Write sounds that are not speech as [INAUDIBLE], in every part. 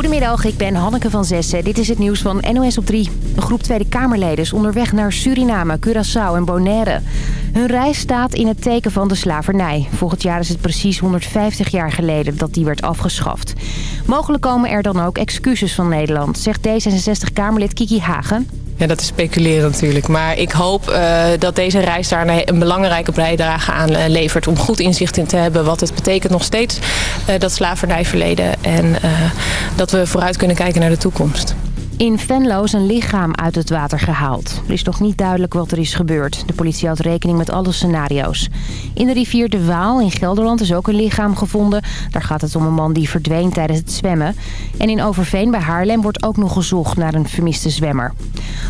Goedemiddag, ik ben Hanneke van Zessen. Dit is het nieuws van NOS op 3. Een groep Tweede Kamerleden is onderweg naar Suriname, Curaçao en Bonaire. Hun reis staat in het teken van de slavernij. Volgend jaar is het precies 150 jaar geleden dat die werd afgeschaft. Mogelijk komen er dan ook excuses van Nederland, zegt D66-Kamerlid Kiki Hagen. Ja, dat is speculeren natuurlijk. Maar ik hoop uh, dat deze reis daar een, belangrijke bijdrage aan uh, levert... om goed inzicht in te hebben wat het betekent nog steeds, uh, dat slavernijverleden... en dat we vooruit kunnen kijken naar de toekomst. In Venlo een lichaam uit het water gehaald. Er is nog niet duidelijk wat er is gebeurd. De politie houdt rekening met alle scenario's. In de rivier De Waal in Gelderland is ook een lichaam gevonden. Daar gaat het om een man die verdween tijdens het zwemmen. En in Overveen bij Haarlem wordt ook nog gezocht naar een vermiste zwemmer.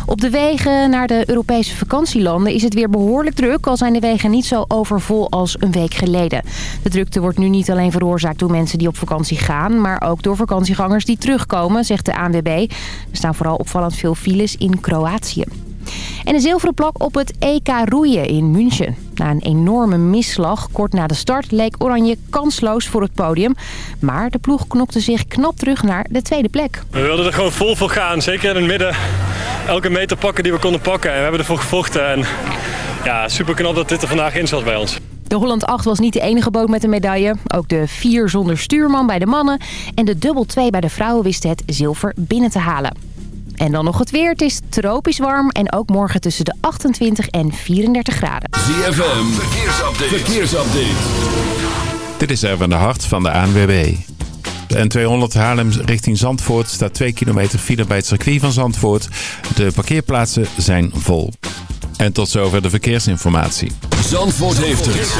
Op de wegen naar de Europese vakantielanden is het weer behoorlijk druk... al zijn de wegen niet zo overvol als een week geleden. De drukte wordt nu niet alleen veroorzaakt door mensen die op vakantie gaan... maar ook door vakantiegangers die terugkomen, zegt de ANWB staan vooral opvallend veel files in Kroatië. En een zilveren plak op het EK roeien in München. Na een enorme misslag kort na de start leek Oranje kansloos voor het podium. Maar de ploeg knopte zich knap terug naar de tweede plek. We wilden er gewoon vol voor gaan. Zeker in het midden. Elke meter pakken die we konden pakken. En we hebben ervoor gevochten. En ja, super knap dat dit er vandaag in zat bij ons. De Holland 8 was niet de enige boot met een medaille. Ook de 4 zonder stuurman bij de mannen en de dubbel 2 bij de vrouwen wisten het zilver binnen te halen. En dan nog het weer. Het is tropisch warm en ook morgen tussen de 28 en 34 graden. ZFM, verkeersupdate. verkeersupdate. Dit is Erwin de Hart van de ANWB. De N200 Haarlem richting Zandvoort staat 2 kilometer file bij het circuit van Zandvoort. De parkeerplaatsen zijn vol. En tot zover de verkeersinformatie. Zandvoort heeft het.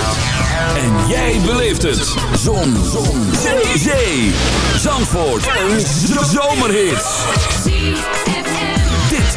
En jij beleeft het. Zon. Zon. Zee. Zee. Zandvoort. Een zomerhit.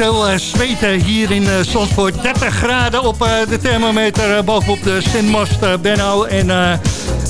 Momenteel zweten hier in Zandvoort. 30 graden op de thermometer bovenop de Sint Benno. En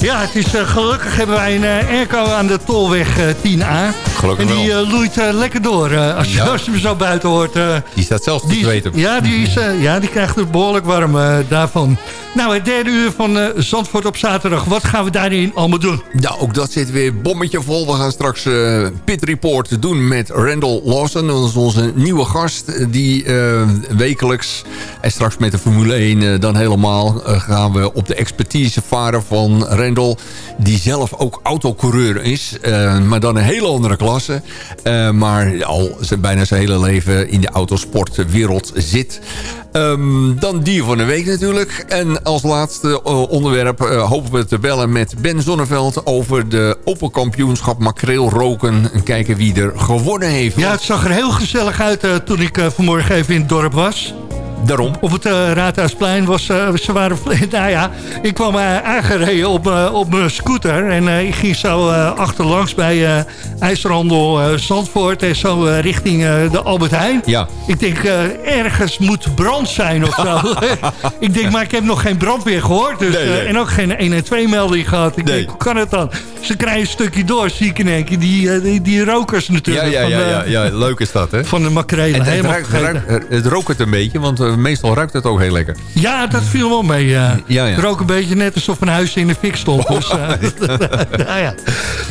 ja, het is, gelukkig hebben wij een airco aan de Tolweg 10A. Gelukkig en die looit lekker door als, je, als je hem zo buiten hoort. die staat zelfs te zweten. Ja, die, is, ja, die krijgt het behoorlijk warm daarvan. Nou, het derde uur van Zandvoort op zaterdag. Wat gaan we daarin allemaal doen? Ja, ook dat zit weer bommetje vol. We gaan straks uh, Pit Report doen met Randall Lawson. Dat is onze nieuwe gast die uh, wekelijks... en straks met de Formule 1 uh, dan helemaal... gaan we op de expertise varen van Randall... die zelf ook autocoureur is. maar dan een hele andere klasse. maar al bijna zijn hele leven in de autosportwereld zit... Um, dan dier van de week natuurlijk. En als laatste uh, onderwerp uh, hopen we te bellen met Ben Zonneveld... over de Open Kampioenschap Makreel Roken. En kijken wie er gewonnen heeft. Ja, het zag er heel gezellig uit uh, toen ik vanmorgen even in het dorp was. Daarom. Op het uh, Raadhuisplein was uh, ze waren... [LAUGHS] Nou ja, ik kwam uh, aangereden op, op mijn scooter. En ik ging zo achterlangs bij IJsrandel Zandvoort. En zo richting de Albert Heijn. Ja. Ik denk, ergens moet brand zijn of zo. [LAUGHS] [LAUGHS] ik denk, maar ik heb nog geen brandweer gehoord. Dus, nee, nee. en ook geen 1 en 2 melding gehad. Ik nee. denk, hoe kan het dan? Ze krijgen een stukje door, zie ik in één keer. Die, die, die rokers natuurlijk. Ja, ja, ja, ja, ja, leuk is dat, hè? Van de makrelen. En, het, ruikt, het rookt een beetje, want meestal ruikt het ook heel lekker. Ja, dat viel wel mee. Uh, ja, ja. Het rook een beetje net alsof een huis in de fik stond. Oh, dus, uh, nou ja.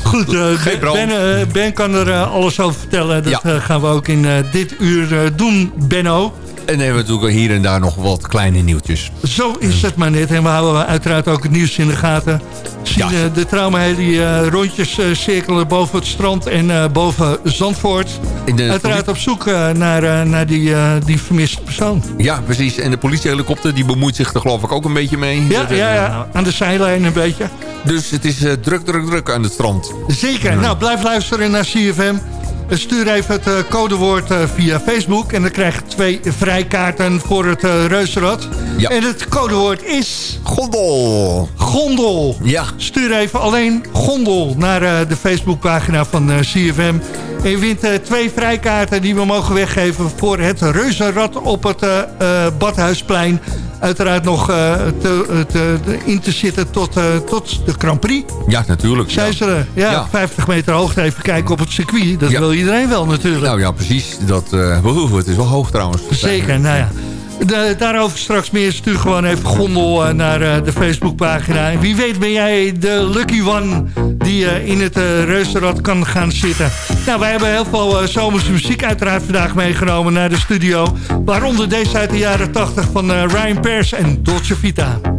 Goed, uh, ben, ben, kan er alles over vertellen. Dat gaan we ook in dit uur doen, Benno. En hebben we natuurlijk hier en daar nog wat kleine nieuwtjes. Zo is het maar net. En we houden uiteraard ook het nieuws in de gaten. Zien ja. de trauma die uh, rondjes uh, cirkelen boven het strand en uh, boven Zandvoort. Uiteraard op zoek naar, naar die, die vermiste persoon. Ja, precies. En de politiehelikopter die bemoeit zich er geloof ik ook een beetje mee. Ja, ja, ja. aan de zijlijn een beetje. Dus het is druk, druk, druk aan het strand. Zeker. Nou, blijf luisteren naar CFM. Stuur even het uh, codewoord uh, via Facebook. En dan krijg je twee vrijkaarten voor het uh, reuzenrad. Ja. En het codewoord is... Gondel. Gondel. Ja. Stuur even alleen gondel naar de Facebookpagina van CFM. En je wint twee vrijkaarten die we mogen weggeven... voor het reuzenrad op het Badhuisplein uiteraard nog uh, te, te, in te zitten tot, uh, tot de Grand Prix. Ja, natuurlijk. Zijn ze er? Ja, ja, 50 meter hoogte even kijken op het circuit. Dat ja. wil iedereen wel natuurlijk. Nou ja, precies. Dat, uh, [LAUGHS] het is wel hoog trouwens. Zeker, nou ja. Daarover straks meer. Stuur gewoon even gondel uh, naar uh, de Facebookpagina. En wie weet ben jij de lucky one die uh, in het reuzenrad kan gaan zitten. Nou, wij hebben heel veel zomerse muziek uiteraard vandaag meegenomen naar de studio. Waaronder deze uit de jaren 80 van Ryan Pers en Dolce Vita.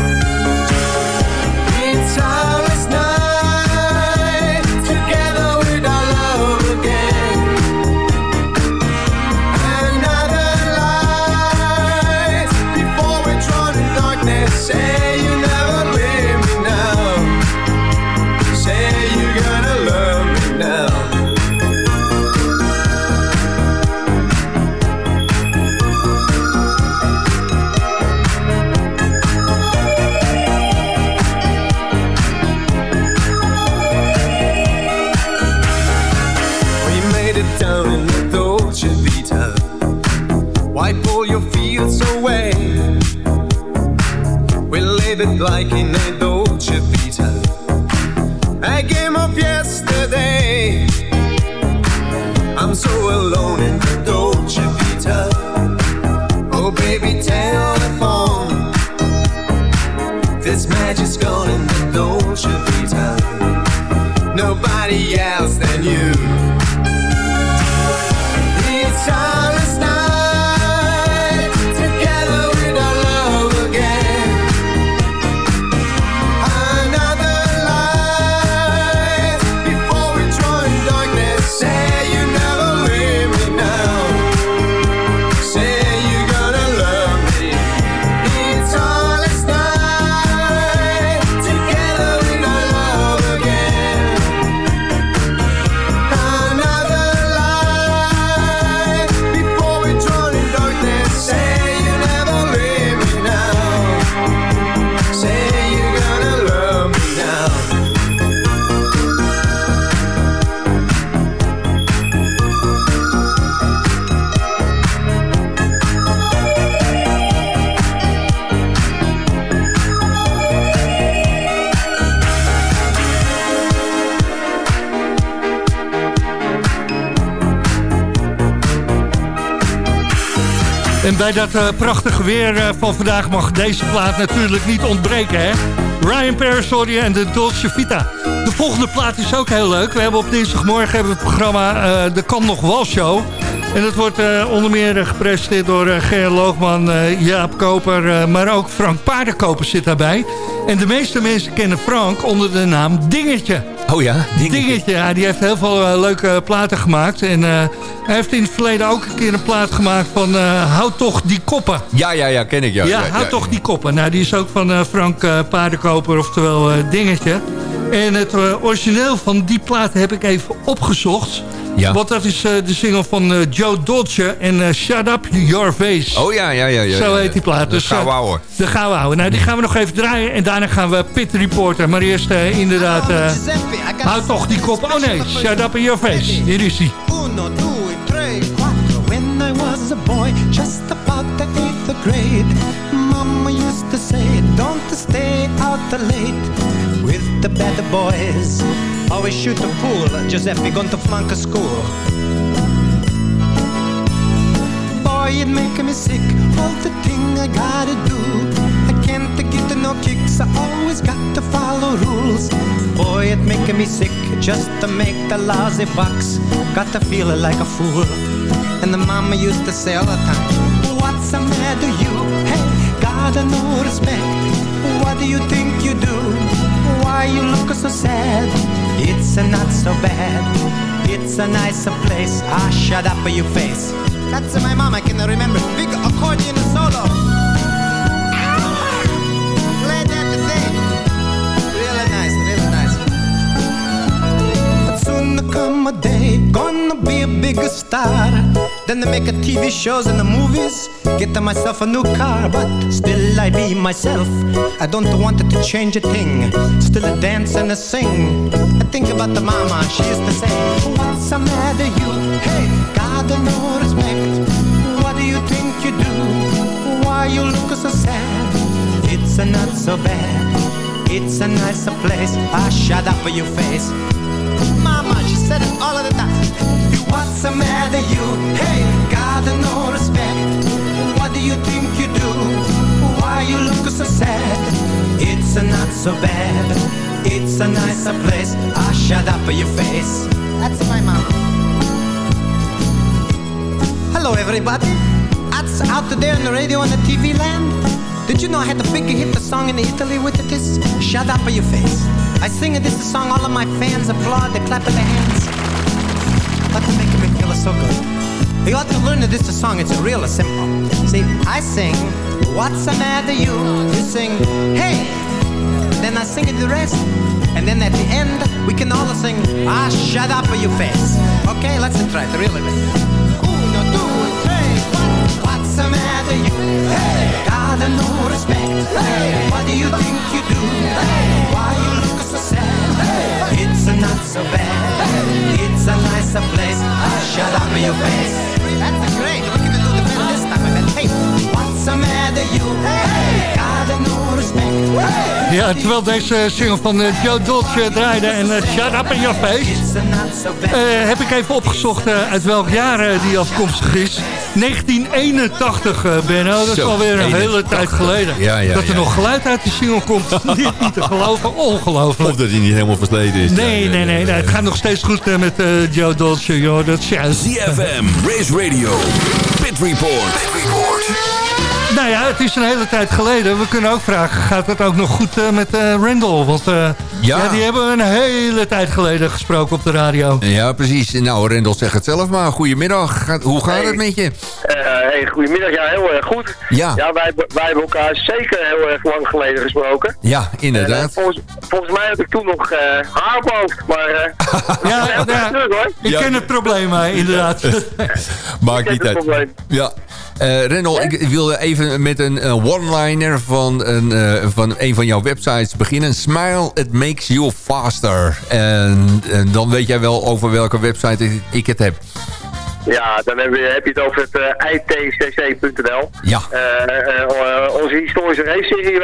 En bij dat eh, prachtige weer eh, van vandaag mag deze plaat natuurlijk niet ontbreken, hè? Ryan Parasoli en de Dolce Vita. De volgende plaat is ook heel leuk. We hebben op dinsdagmorgen hebben we het programma eh, De Kan Nog Wel Show. En dat wordt eh, onder meer eh, gepresenteerd door uh, Ger Loogman, eh, Jaap Koper... eh, maar ook Frank Paardenkoper zit daarbij. En de meeste mensen kennen Frank onder de naam Dingetje. Oh ja, Dingetje, ja, die heeft heel veel eh, leuke platen gemaakt. En eh, hij heeft in het verleden ook een keer een plaat gemaakt van... eh, Houd toch die koppen. Ja, ja, ja, ken ik. Ja, Ja, houd toch die koppen. Nou, die is ook van eh, Frank eh, Paardenkoper, oftewel eh, Dingetje. En het eh, origineel van die plaat heb ik even opgezocht. Ja. Want dat is eh, de single van eh, Joe Dolce en eh, Shut Up Your Face. Oh ja, ja, ja. ja Zo ja, heet die plaat. Dat Dus, gaan we houden. De gaan we houden. Nou, die gaan we nog even draaien. En daarna gaan we Pit Reporter. Maar eerst inderdaad... eh, houd toch die kop. Oh nee, Shut Up in Your Face. Hier is hij. Uno, due, tre, quattro. When I was a boy, just about the eighth grade, Mama used to say, don't stay out too late the bad boys. Always shoot the pool, Giuseppe going to flunk a school. Boy, it make me sick, all the thing I gotta do. I can't get no kicks, I always got to follow rules. Boy, it make me sick, just to make the lousy bucks. Got to feel like a fool. And the mama used to say all the time, What's the matter you? Hey, gotta no respect. What do you think you do? Why you look so sad? It's a not so bad. It's a nicer place. Ah, shut up your face. That's my mom, I can remember. Big accordion solo. Play that thing. Really nice, really nice. But soon come a day, gonna be a bigger star. Then they make a TV shows and the movies. Get myself a new car, but still I be myself. I don't want to change a thing. Still a dance and a sing. I think about the mama, she used to say, What's the matter you? Hey, God no respect. What do you think you do? Why you look so sad? It's a not so bad. It's a nicer place. I shut up for your face. Mama, she said it all of the time. What's the matter, you? Hey, got no respect. You think you do? Why you look so sad? It's a not so bad. It's a nicer place. I shut up for your face. That's my mom. Hello, everybody. That's out there on the radio and the TV land. Did you know I had the big hit the song in Italy with it? This shut up for your face. I sing it, this is song, all of my fans applaud, they clap their hands. To make me feel so good. You ought to learn that this is a song, it's a real simple. See, I sing, what's the matter you? You sing, hey! Then I sing it the rest. And then at the end, we can all sing, ah, shut up for your face. Okay, let's try it, really. Uno, tre, quattro. What's the matter you? Hey! God, no respect. Hey! What do you think you do? Hey! Not so bad. It's a nicer place. Ah, shut up your face. That's great. We're gonna do the best this time. I bet. Hey, what's the matter you? Hey! God, no respect. Hey! Ja, terwijl deze single van eh, Joe Dolce draaide en eh, Shut Up In Your Face... Eh, heb ik even opgezocht uit welk jaar die afkomstig is. 1981, eh, Benno. Dat is alweer een hele 81. tijd geleden. Ja, ja, dat er ja. nog geluid uit die single komt. [LAUGHS] niet, niet te geloven. Ongelooflijk. Of dat hij niet helemaal versleten is. Nee, nee, nee, nee. Het gaat nog steeds goed eh, met eh, Joe Dolce, joh. Dat is juist. ZFM, Race Radio, Pit Report. Pit Report. Nou ja, het is een hele tijd geleden. We kunnen ook vragen, gaat het ook nog goed eh, met eh, Randall? Want eh, ja. die hebben we een hele tijd geleden gesproken op de radio. Ja, precies. Nou, Rendel, zeg het zelf maar. Goedemiddag. Gaat- Hoe gaat het met je? Eh, hey, goedemiddag, ja, heel erg goed. Ja. Ja, wij, wij hebben elkaar zeker heel erg lang geleden gesproken. Ja, En, inderdaad. volgens, volgens mij had ik toen nog eh haar op hoofd, maar... eh [LAUGHS] Ja, heel ja. terug, hoor. Ik ken het probleem, inderdaad. [LAUGHS] Maakt niet uit. probleem. Ja. Eh Rendel, ik wilde even met een eh, one-liner van, een, eh, van een van jouw websites beginnen. Smile, it makes you faster. En, en dan weet jij wel over welke website ik, ik het heb. Ja, dan heb je, heb je het over het itcc.nl. Ja. Onze historische race-serie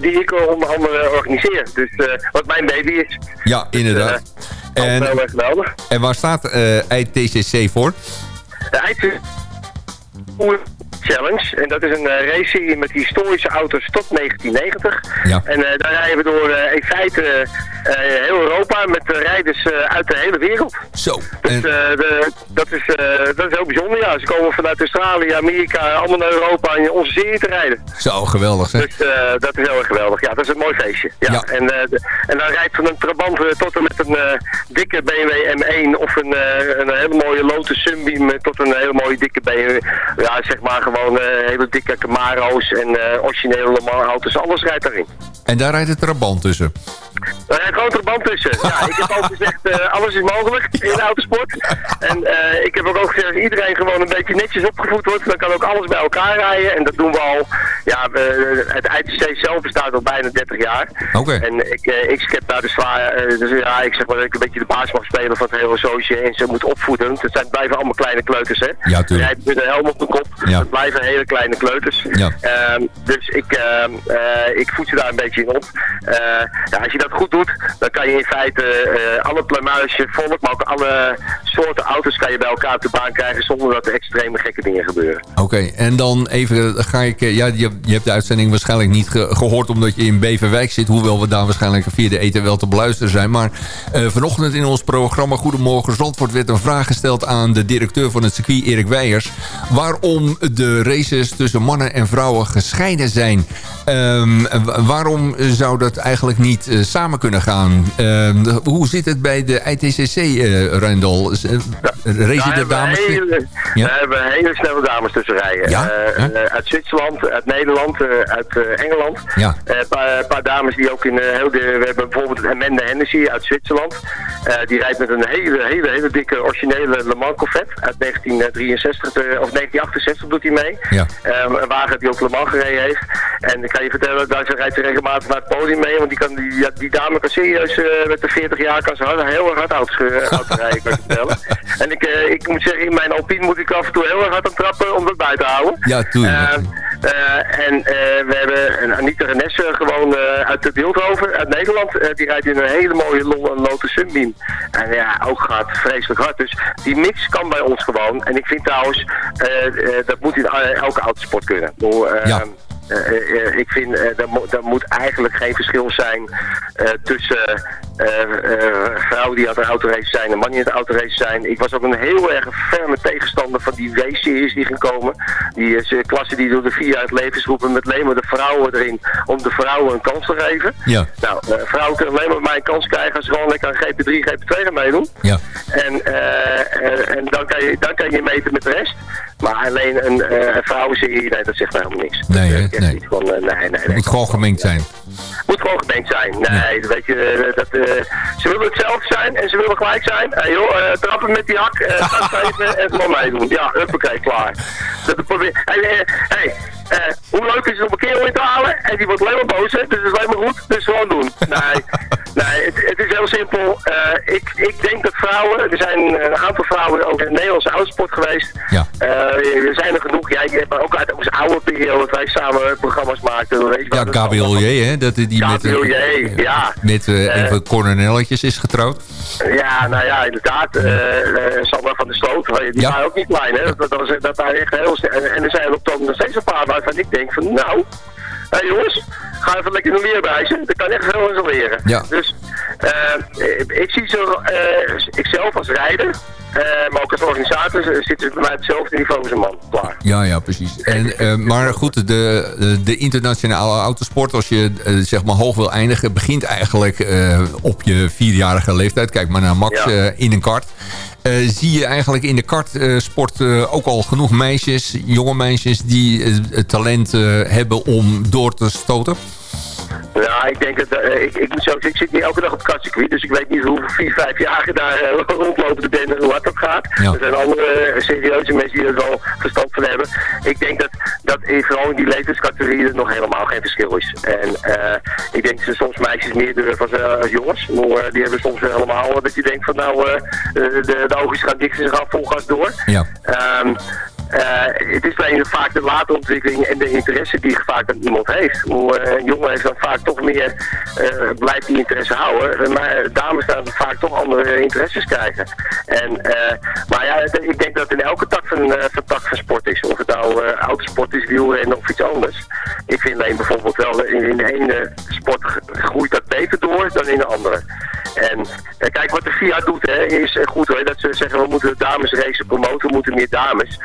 die ik onder andere organiseer. Dus wat mijn baby is. Ja, inderdaad. En, En, heel erg geweldig. en waar staat ITCC voor? De ITCC un Challenge. En dat is een eh, race-serie met historische auto's tot 1990. Ja. En eh, daar rijden we door eh, in feite heel Europa met rijders uit de hele wereld. Zo. Dus de, dat, is, dat is heel bijzonder. Ja. Ze komen vanuit Australië, Amerika, allemaal naar Europa in onze serie te rijden. zo, geweldig zeg. Dus dat is heel erg geweldig. Ja, dat is een mooi feestje. Ja. Ja. En, de- en dan rijdt van een Trabant tot en met een dikke BMW M1 of een, een hele mooie Lotus Sunbeam tot een hele mooie dikke BMW. Ja, zeg maar gewoon eh, hele dikke Camaro's en eh, originele Le Mans auto's. Alles rijdt daarin. En daar rijdt het trabant tussen. Er rijdt gewoon Trabant tussen. Ja, ik heb ook gezegd, eh, alles is mogelijk in de autosport. En eh, ik heb ook, ook gezegd, als iedereen gewoon een beetje netjes opgevoed wordt, dan kan ook alles bij elkaar rijden. En dat doen we al, ja, we- het ITC zelf bestaat al bijna 30 jaar. Oké. En ik, eh, ik schep daar de zwaar, dus ja, ik zeg maar dat ik een beetje de baas mag spelen van het hele zootje en ze moet opvoeden. Het zijn, blijven allemaal kleine kleuters, hè. Ja, tuurlijk. Rijdt met een helm op de kop. Ja. Het blijven hele kleine kleuters. Ja. Ehm, dus ik, ehm, eh, ik voed ze daar een beetje in op. Ja, als je dat goed doet, dan kan je in feite eh, alle pluimage, volk, maar ook alle soorten auto's kan je bij elkaar op de baan krijgen zonder dat er extreme gekke dingen gebeuren. Oké, en dan even ga ik... eh, Ja, je, je hebt de uitzending waarschijnlijk niet ge- gehoord... omdat je in Beverwijk zit. Hoewel we daar waarschijnlijk via de eten wel te beluisteren zijn. Maar eh, vanochtend in ons programma Goedemorgen Zandvoort... werd een vraag gesteld aan de directeur van het circuit, Erik Weijers. Waarom de races tussen mannen en vrouwen gescheiden zijn. Ehm, wa- waarom zou dat eigenlijk niet eh, samen kunnen gaan? Ehm, hoe zit het bij de ITCC, Racen de hebben we dames... hele, Ja? daar hebben we hele snelle dames tussen rijden. Ja? Eh, eh, uit Zwitserland, uit Nederland, eh, uit Engeland. Ja. Een paar, paar dames die ook in heel de... We hebben bijvoorbeeld Amanda Hennessy uit Zwitserland. Die rijdt met een hele, hele, hele dikke originele Le Mans Corvette uit 1963, eh, of 1968 doet hij mee. Ja. Ehm, een wagen die ook Le Mans gereden heeft. En ik kan je vertellen, daar rijdt ze regelmatig naar het podium mee. Want die, kan, die, die dame serieus, eh, met de 40 jaar, kan ze heel erg hard auto's, eh, [LAUGHS] rijden, kan vertellen. En ik, eh, ik moet zeggen, in mijn Alpine moet ik af en toe heel erg hard aan trappen om dat bij te houden. Ja, tuurlijk. Ehm, eh, en we hebben een Anita Renesse gewoon uit de Beeldhoven, uit Nederland. Die rijdt in een hele mooie Lon- Lotus Sunbeam. En ja, ook gaat vreselijk hard. Dus die mix kan bij ons gewoon. En ik vind trouwens, dat moet in elke autosport kunnen. Ja. Eh, eh, eh, ik vind, er, mo- er moet eigenlijk geen verschil zijn tussen vrouwen die aan de autorace zijn en mannen die aan de autorace zijn. Ik was ook een heel erg ferme tegenstander van die race-series die gaan komen. Die klassen die door de vier uit levensgroepen met alleen maar de vrouwen erin om de vrouwen een kans te geven. Ja. Nou, vrouwen kunnen alleen maar bij mij een kans krijgen als ze gewoon lekker aan GP3, GP2 gaan meedoen. Ja. En, en dan, kan je, dan kan je meten met de rest. Maar alleen een, eh een vrouwenserie, nee, dat zegt mij helemaal niks. Nee, hè? eh, Nee. van, eh, nee, nee. Het moet gewoon gemengd zijn. Moet gewoon gemengd zijn. Nee, weet je, eh, dat, eh, ze willen hetzelfde zijn en ze willen gelijk zijn. Hey, joh, eh, trappen met die hak, [LAUGHS] uh, geven en gewoon meedoen. Ja, huppakee, klaar. Dat probeer... Hey, eh, hey, eh, hoe leuk is het om een kerel in te halen? En die wordt alleen maar boos, hè? Dus het is alleen maar goed. Dus gewoon doen. [LAUGHS] Nee, nee het, het is heel simpel. Eh, ik, ik denk dat vrouwen... Er zijn een aantal vrouwen ook in de Nederlandse oudsport geweest. Ja. Eh, er zijn er genoeg. Jij hebt ook uit onze oude periode... dat wij samen programma's maakten. Weet je Ja, Gabriel J, hè? Dat, die met, Gabriel eh, J, ja. met een van de coronelletjes is getrouwd. Ja, nou ja, inderdaad. Sandra van der Sloot, die Ja. waren ook niet klein, hè? Dat, dat, was, dat echt heel. En, en er zijn er op nog steeds een paar waarvan ik denk van, nou, hé jongens, ga even lekker nog meer bijzen. Dat kan echt veel eens leren. Ja. Dus eh, ik zie zo, eh, ikzelf als rijder, eh, maar ook als organisator, ze bij mij hetzelfde niveau als een man. Klaar. Ja, ja, precies. En, maar goed, de, de, internationale autosport, als je zeg maar hoog wil eindigen... begint eigenlijk op je vierjarige leeftijd. Kijk maar naar Max Ja. in een kart. Eh, zie je eigenlijk in de kartsport eh, ook al genoeg meisjes, jonge meisjes... die eh, het talent eh, hebben om door te stoten? Ja, ik denk dat, eh, ik, ik moet ik zit niet elke dag op het kartcircuit, dus ik weet niet hoeveel vier, vijf jaar [LAUGHS] daar eh, rondlopen te ben en hoe hard dat gaat. Ja. Er zijn andere eh, serieuze mensen die er wel verstand van hebben. Ik denk dat, dat in, vooral in die leeftijdscategorie er nog helemaal geen verschil is. En ik denk dat soms meisjes meer durven als, als jongens, maar die hebben soms helemaal dat je denkt van nou, de, de oogjes gaan dicht en ze gaan vol gas door. Ja. Ehm, eh, het is alleen vaak de late ontwikkeling en de interesse die vaak aan iemand heeft. Hoe, eh, een jongen heeft dan vaak toch meer, eh, blijft die interesse houden. Eh, maar dames dan vaak toch andere interesses krijgen. En, eh, maar ja, ik denk dat in elke tak van, eh, van, tak van sport is. Of het nou eh, autosport is, wielrennen of iets anders. Ik vind alleen bijvoorbeeld wel, in, de ene sport groeit dat beter door dan in de andere. En eh, kijk, wat de FIA doet, hè, is eh, goed hoor, dat ze zeggen we moeten de damesrace promoten, we moeten meer dames.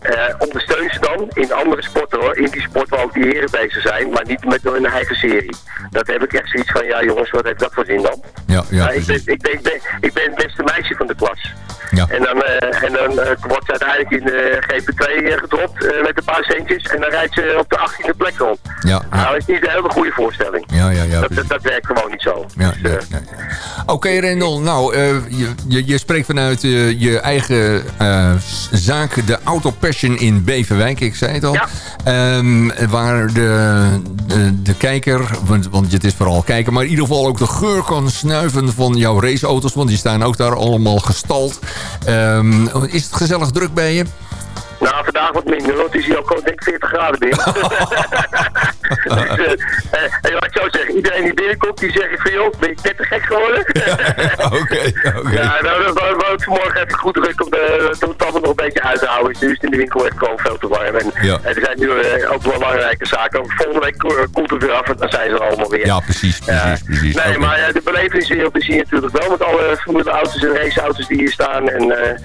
Eh, ondersteun ze dan in andere sporten hoor, in die sport waar ook die heren bezig zijn, maar niet met hun eigen serie. Dat heb ik echt zoiets van, ja jongens, wat heeft dat voor zin dan? Ja, ja, Maar ik, ben, ik, ben, ik, ben, ik ben het beste meisje van de klas. Ja. En dan, eh, en dan eh, wordt ze uiteindelijk in de GP2 eh, gedropt met een paar centjes en dan rijdt ze op de 18e plek rond. Ja. Nou, dat is niet een hele goede voorstelling. Ja, ja, ja. dat, dat, dat werkt gewoon niet zo. Ja, Dus, ja, ja, ja. Oké, Rendel. Nou, je, je, je spreekt vanuit je eigen zaak, de Auto Passion in Beverwijk. Ik zei het al. Ja. Ehm, waar de, de, de kijker, want, want het is vooral kijken... maar in ieder geval ook de geur kan snuiven van jouw raceauto's. Want die staan ook daar allemaal gestald. Ehm, is het gezellig druk bij je? Nou, vandaag wat minder, want het is hier ook denk ik 40 graden binnen. dus, [LAUGHS] eh, eh, en laat ik zo zeggen, iedereen die binnenkomt, die zegt van joh, ben je net te gek geworden? [LAUGHS] Oké, oké. Ja, nou, dat wou ik vanmorgen even goed druk om de, om het nog een beetje uit te houden. Nu is het in de winkel echt gewoon veel te warm. En, Ja. en er zijn nu eh, ook belangrijke zaken. Volgende week ko- koelt het weer af en dan zijn ze er allemaal weer. Ja, precies, precies, precies. Nee, Oké. maar eh, de beleveniswereld is hier natuurlijk wel met alle Formule auto's en raceauto's die hier staan. En eh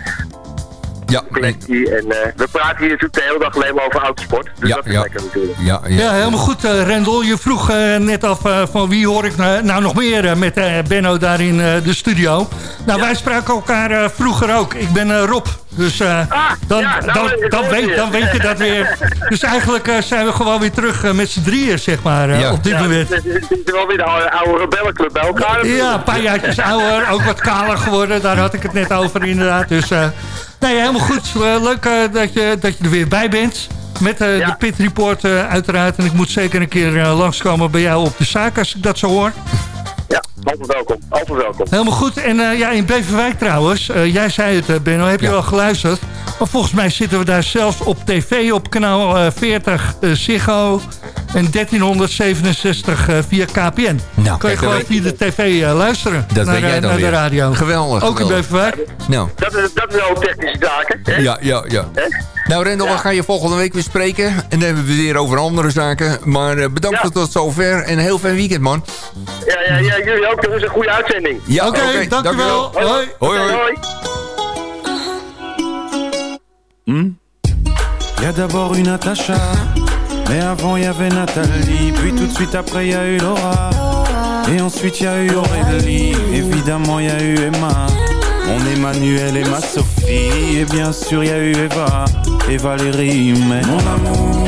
Ja, collectie. En eh, we praten hier natuurlijk de hele dag alleen maar over autosport. Dus Ja, dat is ja. lekker natuurlijk. ja, ja. Ja, helemaal goed, eh, Rendel. Je vroeg eh, net af eh, van wie hoor ik nou, nou nog meer eh, met eh, Benno daar in eh, de studio. Nou, wij spraken elkaar eh, vroeger ook. Ik ben eh, Rob. Dus eh, Ah, dan, ja, nou, dan, weet, je. dan weet je dat weer. Dus eigenlijk eh, zijn we gewoon weer terug met z'n drieën, zeg maar, eh, Ja. op dit Ja, moment. het is, het is wel weer de oude, oude rebellenclub bij elkaar. Ja, een paar jaartjes ouder, ook wat kaler geworden. Daar had ik het net over inderdaad. Dus eh, nee, helemaal goed. Eh, leuk eh, dat, je, dat je er weer bij bent. Met eh, Ja. de Pit Report uiteraard. En ik moet zeker een keer eh, langskomen bij jou op de zaak als ik dat zo hoor. Ja, altijd welkom. Altijd welkom. Helemaal goed. En eh, ja, in Beverwijk trouwens. eh, jij zei het, eh, Benno. Heb je Ja. wel geluisterd? Maar volgens mij zitten we daar zelfs op tv op kanaal eh, 40 eh, Ziggo. En 1367 eh, via KPN. Nou, kan je kijk, gewoon via de tv luisteren. Dat naar, weet jij dan naar weer. de radio. Geweldig, Ook in. Beverwijk. Nou, Dat is, dat is wel technische zaken. Hè? ja, ja, ja. Hè? Nou, Rendel, we gaan je volgende week weer spreken. En dan hebben we weer over andere zaken. Maar eh, bedankt Ja. tot zover. En een heel fijn weekend, man. Ja, ja, ja, jullie ook jongens. Een goede uitzending. Ja, Oké, dankjewel. Hoi. Hoi, hoi. hoi. Y a d'abord eu Natacha, mais avant y avait Nathalie, puis tout de suite après y a eu Laura, et ensuite y a eu Aurélie, évidemment y a eu Emma, mon Emmanuel et ma Sophie, et bien sûr y a eu Eva et Valérie, mais mon amour,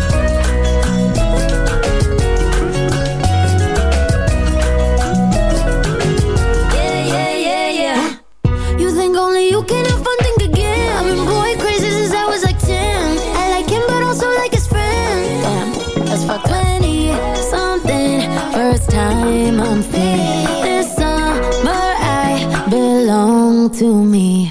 Time I'm free. This summer I belong to me.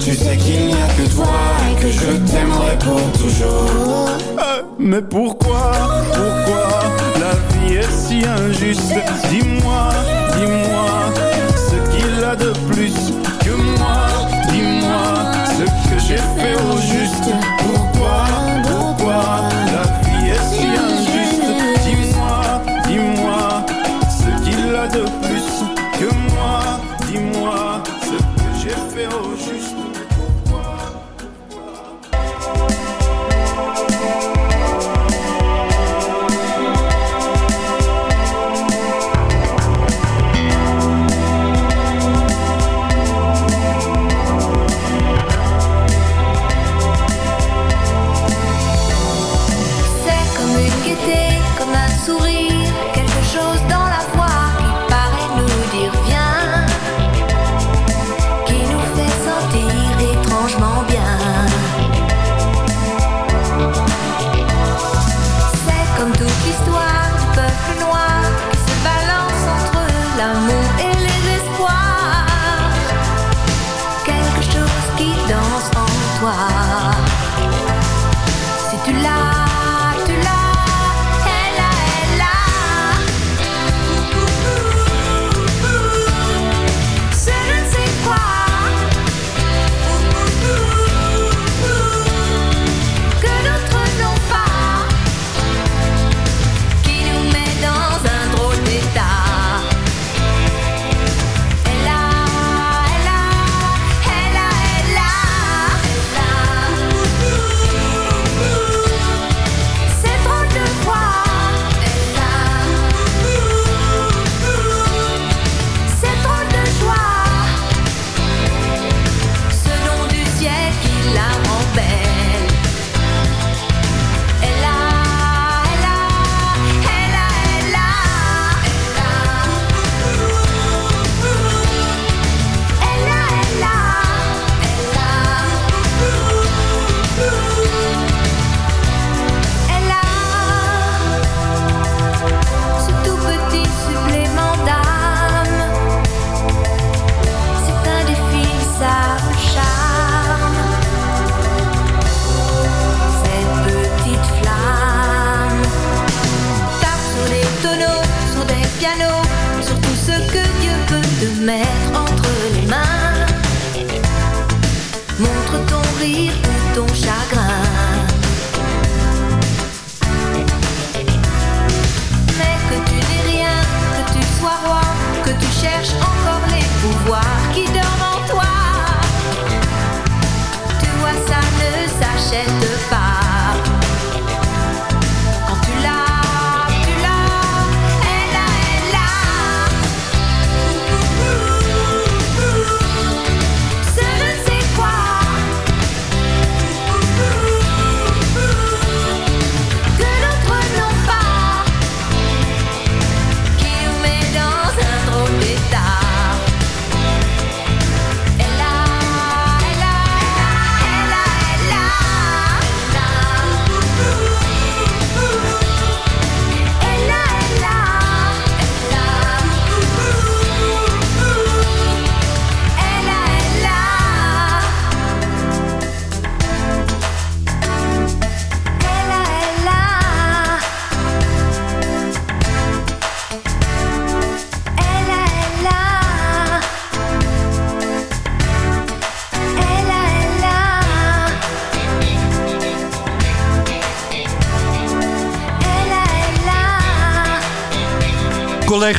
Tu sais qu'il n'y a que toi et que je t'aimerai pour toujours. Euh, mais pourquoi, pourquoi la vie est si injuste? Dis-moi, dis-moi ce qu'il a de plus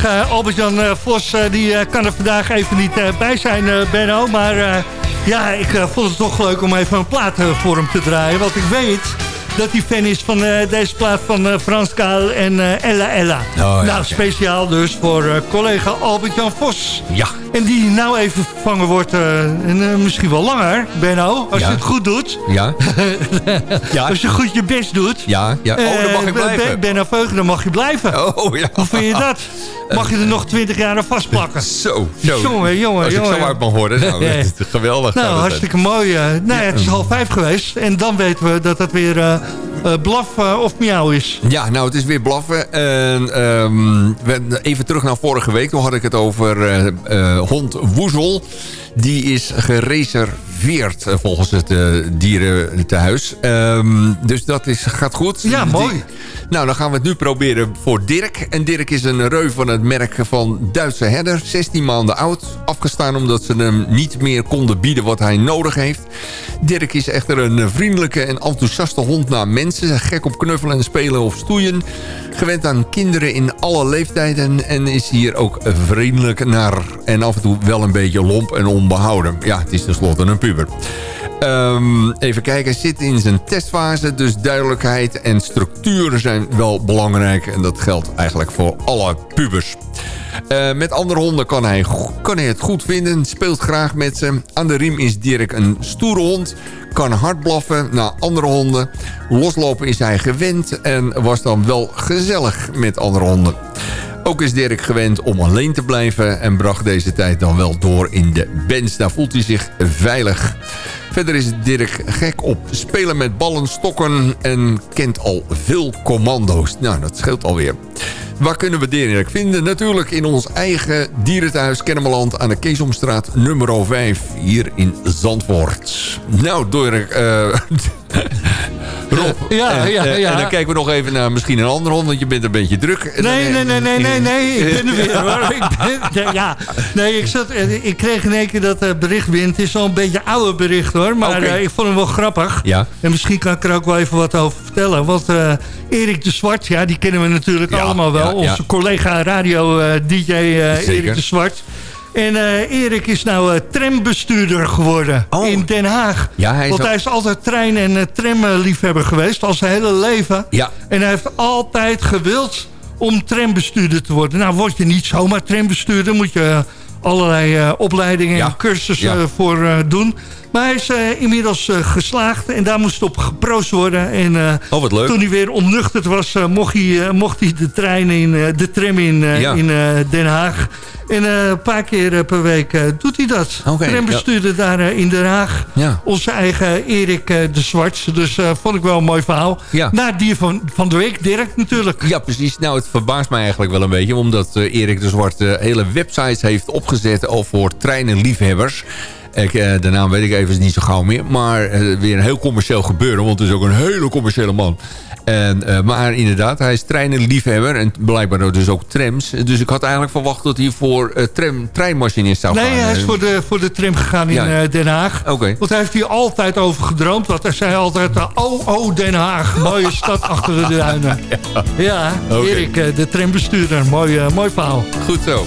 Collega Albert-Jan eh, Vos eh, die, eh, kan er vandaag even niet eh, bij zijn, eh, Benno. Maar eh, ja, ik eh, vond het toch leuk om even een plaat eh, voor hem te draaien. Want ik weet dat hij fan is van eh, deze plaat van eh, Frans Kaal en eh, Ella Ella. ja, nou, speciaal dus voor eh, collega Albert-Jan Vos. Ja. En die nou even vervangen wordt, eh, en eh, misschien wel langer, Benno, als Ja. je het goed doet. Ja. [LAUGHS] ja. Als je goed je best doet. Ja, ja. Oh, dan mag ik Eh, blijven. Ben- Benno Veugen, dan mag je blijven. Oh, ja. Hoe vind je dat? Mag je er nog twintig jaar aan vastplakken? [LAUGHS] Zo, zo. Jongen, jongen, Als ik jongen. zo uit mag horen, nou, [LAUGHS] Nee. dat geweldig. Nou, dat hartstikke mooi. nou ja, het is half vijf geweest. En dan weten we dat het weer eh, eh, blaf eh, of miauw is. Ja, nou, het is weer blaffen. En, ehm, even terug naar vorige week. Toen had ik het over eh, hond Woezel. Die is gereserveerd volgens het eh dierentehuis. Ehm, dus dat is, gaat goed. Ja, Die- mooi. Nou, dan gaan we het nu proberen voor Dirk. En Dirk is een reu van het merk van Duitse herder. 16 maanden oud. Afgestaan omdat ze hem niet meer konden bieden wat hij nodig heeft. Dirk is echter een vriendelijke en enthousiaste hond naar mensen. Gek op knuffelen en spelen of stoeien. Gewend aan kinderen in alle leeftijden. En is hier ook vriendelijk naar. En af en toe wel een beetje lomp en onbehouden. Ja, het is tenslotte een puber. Ehm, even kijken, zit in zijn testfase. Dus duidelijkheid en structuur zijn wel belangrijk. En dat geldt eigenlijk voor alle pubers. Eh, met andere honden kan hij, kan hij het goed vinden. Speelt graag met ze. Aan de riem is Dirk een stoere hond. Kan hard blaffen naar andere honden. Loslopen is hij gewend. En was dan wel gezellig met andere honden. Ook is Dirk gewend om alleen te blijven en bracht deze tijd dan wel door in de bands. Daar voelt hij zich veilig. Verder is Dirk gek op spelen met ballen, stokken en kent al veel commando's. Nou, dat scheelt alweer. Waar kunnen we Dirk vinden? Natuurlijk in ons eigen dierenthuis Kennemerland aan de Keesomstraat nummer 5 hier in Zandvoort. Nou, Dirk... eh [LAUGHS] Rob. Ja, en, ja, eh, ja. En dan kijken we nog even naar misschien een ander hond, want je bent een beetje druk. Nee, nee, nee, nee, nee, nee. Ik ben er weer hoor. Ik ben, ja, nee, ik, zat, eh, ik kreeg in één keer dat eh, bericht binnen. Het is al een beetje een oude bericht hoor. Maar eh, ik vond hem wel grappig. Ja. En misschien kan ik er ook wel even wat over vertellen. Want eh, Erik de Zwart, ja, die kennen we natuurlijk Ja, allemaal wel. ja. Onze collega radio-dj Zeker. Erik de Zwart. En eh, Erik is nou eh, trambestuurder geworden Oh. in Den Haag. Ja, hij is Want hij is altijd trein- en uh, tramliefhebber geweest. Al zijn hele leven. Ja. En hij heeft altijd gewild om trambestuurder te worden. Nou, word je niet zomaar trambestuurder. Moet je allerlei opleidingen Ja. en cursussen Ja. voor doen. Maar hij is eh, inmiddels eh, geslaagd. En daar moest op geproost worden. En eh, Oh, wat leuk. toen hij weer ontnuchterd was... mocht, hij, mocht hij de trein in, de tram in, Ja. in Den Haag. En een paar keer per week doet hij dat. Oké, Trambestuurder daar in Den Haag. Ja. Onze eigen Erik de Zwart. Dus vond ik wel een mooi verhaal. Ja. Na die van, van de week, Dirk natuurlijk. Ja, precies. Nou, het verbaast mij eigenlijk wel een beetje... omdat Erik de Zwart hele websites heeft opgezet... voor treinenliefhebbers. Ik, eh, de naam weet ik even niet zo gauw meer. Maar eh, weer een heel commercieel gebeuren... want het is ook een hele commerciële man. En, eh, maar inderdaad, hij is treinenliefhebber... en blijkbaar ook dus ook trams. Dus ik had eigenlijk verwacht dat hij voor tram, treinmachinist zou Nee, gaan. hij is voor de, voor de tram gegaan in Ja. Den Haag. Oké. Want hij heeft hier altijd over gedroomd. Want hij zei altijd, oh, oh, Den Haag. Mooie [LAUGHS] stad achter de duinen. Ja, Oké. Erik, eh, de trambestuurder. Mooi, mooi verhaal. Goed zo.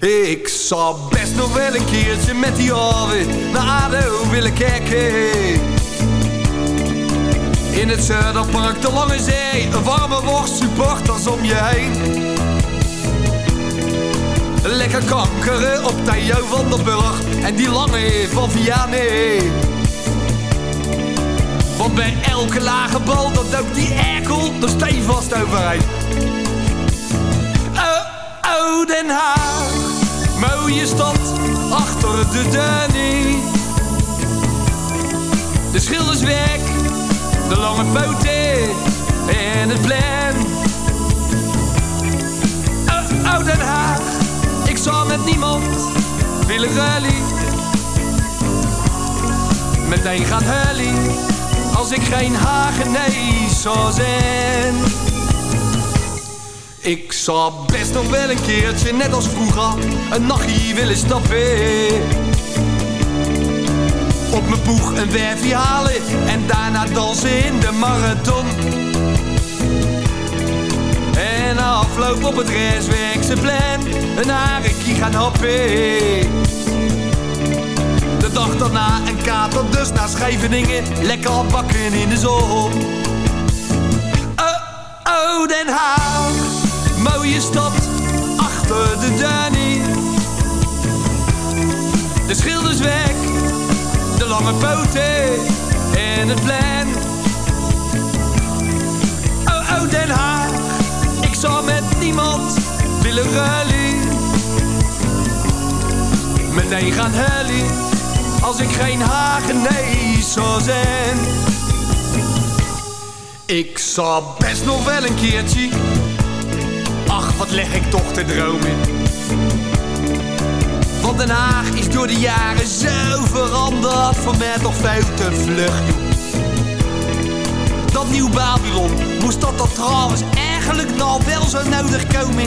Ik zou best nog wel een keertje met die alweer naar ADO willen kijken. In het Zuiderpark, de Lange Zee, een warme worst, supporters om je heen. Lekker kankeren op Theo van der Burg en die lange van Vianney. Want bij elke lage bal, dat ook die erkel er stevast overheen. Oh, oh, Den Haag, mooie stad, achter de Danny. De schilders weg, De lange poten en het plan. Oh, oh Den Haag, ik zal met niemand willen rally. Meteen gaan hully, als ik geen Hagenees zou zijn. Ik zou best nog wel een keertje, net als vroeger, een nachtje willen stappen. Op mijn boeg een werfje halen en daarna dansen in de marathon. En afloop op het restwerkse plan, een harekie gaan. De dag daarna een kater, dus naar Scheveningen, lekker bakken in de zon. Oh, oh, Den Haag, stad, achter de Danny. De schilders weg, de lange poten en het plan. Oh, oh, Den Haag, ik zou met niemand willen rally. Meteen gaan helly, als ik geen Hagenees zou zijn. Ik zou best nog wel een keertje, wat leg ik toch te dromen. Want Den Haag is door de jaren zo veranderd, voor mij toch veel te vlug. Dat nieuw Babylon, moest dat dat trouwens eigenlijk nou wel zo nodig komen?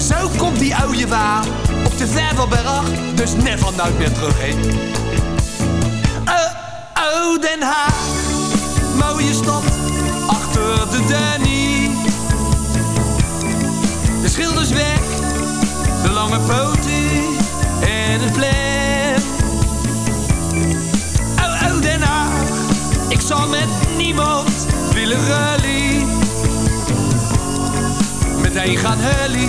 Zo komt die oude waar op de Vervelberg, dus never nooit meer terug heen. Oh, oh, Den Haag, de lange poten en het plan. Oh, oh, Den Haag, ik zal met niemand willen rally. Meteen gaan hully,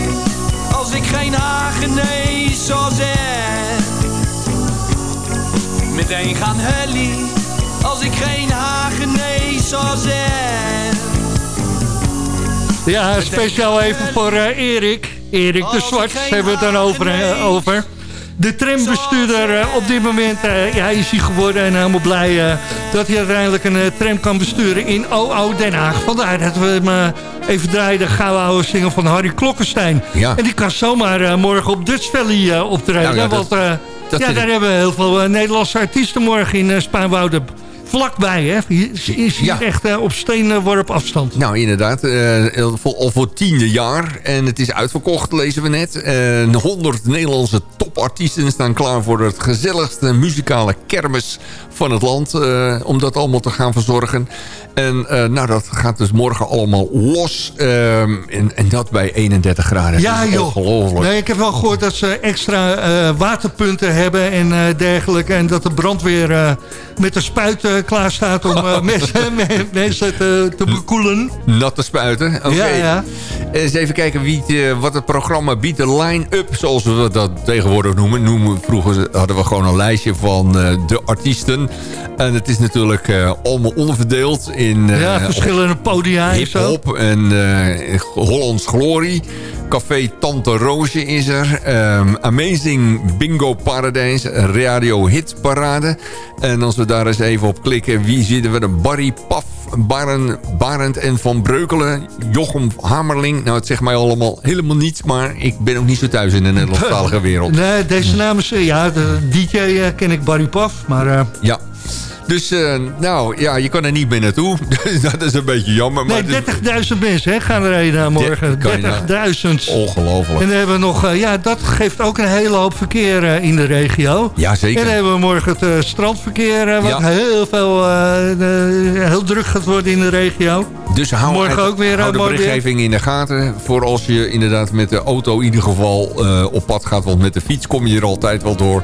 als ik geen Hagenees zou zijn. Meteen gaan hully, als ik geen Hagenees zou zijn. Ja, speciaal even voor eh, Erik. Erik de Zwart hebben we het dan over. eh, over. De trambestuurder eh, op dit moment, eh, ja, is hij geworden en helemaal blij dat hij uiteindelijk een tram kan besturen in OO Den Haag. Vandaar dat we hem even draaien, de gouden oude single van Harry Klokkenstein. Ja. En die kan zomaar morgen op Dutch Valley optreden. Nou ja, dat- want eh, dat ja, is- daar hebben we heel veel Nederlandse artiesten morgen in uh, Spaanwouden vlakbij. Hè? Is is hier Ja. echt eh, op steenworp afstand. Nou, inderdaad. eh, voor, al voor het tiende jaar. En het is uitverkocht, lezen we net. Eh 100 Nederlandse topartiesten staan klaar voor het gezelligste muzikale kermis van het land. om dat allemaal te gaan verzorgen. En nou, dat gaat dus morgen allemaal los. en, en dat bij 31 graden. Ja, joh. Ongelooflijk. Nee, ik heb wel gehoord dat ze extra waterpunten hebben en dergelijke. En dat de brandweer met de spuit eh, klaar staat om eh, [LAUGHS] mensen, me- mensen te, te bekoelen. Natte spuiten. Oké. Ja, ja. Eens even kijken wie het, eh, wat het programma biedt. De line-up, zoals we dat tegenwoordig noemen. noemen. Vroeger hadden we gewoon een lijstje van eh, de artiesten. En het is natuurlijk allemaal onderverdeeld in... ja, verschillende podia en zo. Hip-hop en Hollands Glory. Café Tante Roosje is er. Ehm, Amazing Bingo Paradise. Radio Hit Parade. En als we daar eens even op klikken. Wie zitten we? Barry Paf, Baren, Barend en Van Breukelen. Jochem Hamerling. Nou, het zegt mij allemaal helemaal niets. Maar ik ben ook niet zo thuis in de Nederlandstalige [LAUGHS] wereld. Nee, deze naam is... eh, Ja, de DJ eh, ken ik Barry Paf, maar... eh, Ja. Dus, eh, nou, ja, je kan er niet meer naartoe. Dus [LAUGHS] dat is een beetje jammer. nee, maar het is 30.000 mensen hè, gaan er heen eh, morgen. kan je nou- 30.000. Ongelooflijk. En dan hebben we nog, eh, ja, dat geeft ook een hele hoop verkeer in de regio. Ja, zeker. En dan hebben we morgen het strandverkeer, wat Ja. heel veel, heel druk gaat worden in de regio. Dus hou, Morgen ook weer, hou de berichtgeving in de gaten. Voor als je inderdaad met de auto in ieder geval op pad gaat. Want met de fiets kom je er altijd wel door.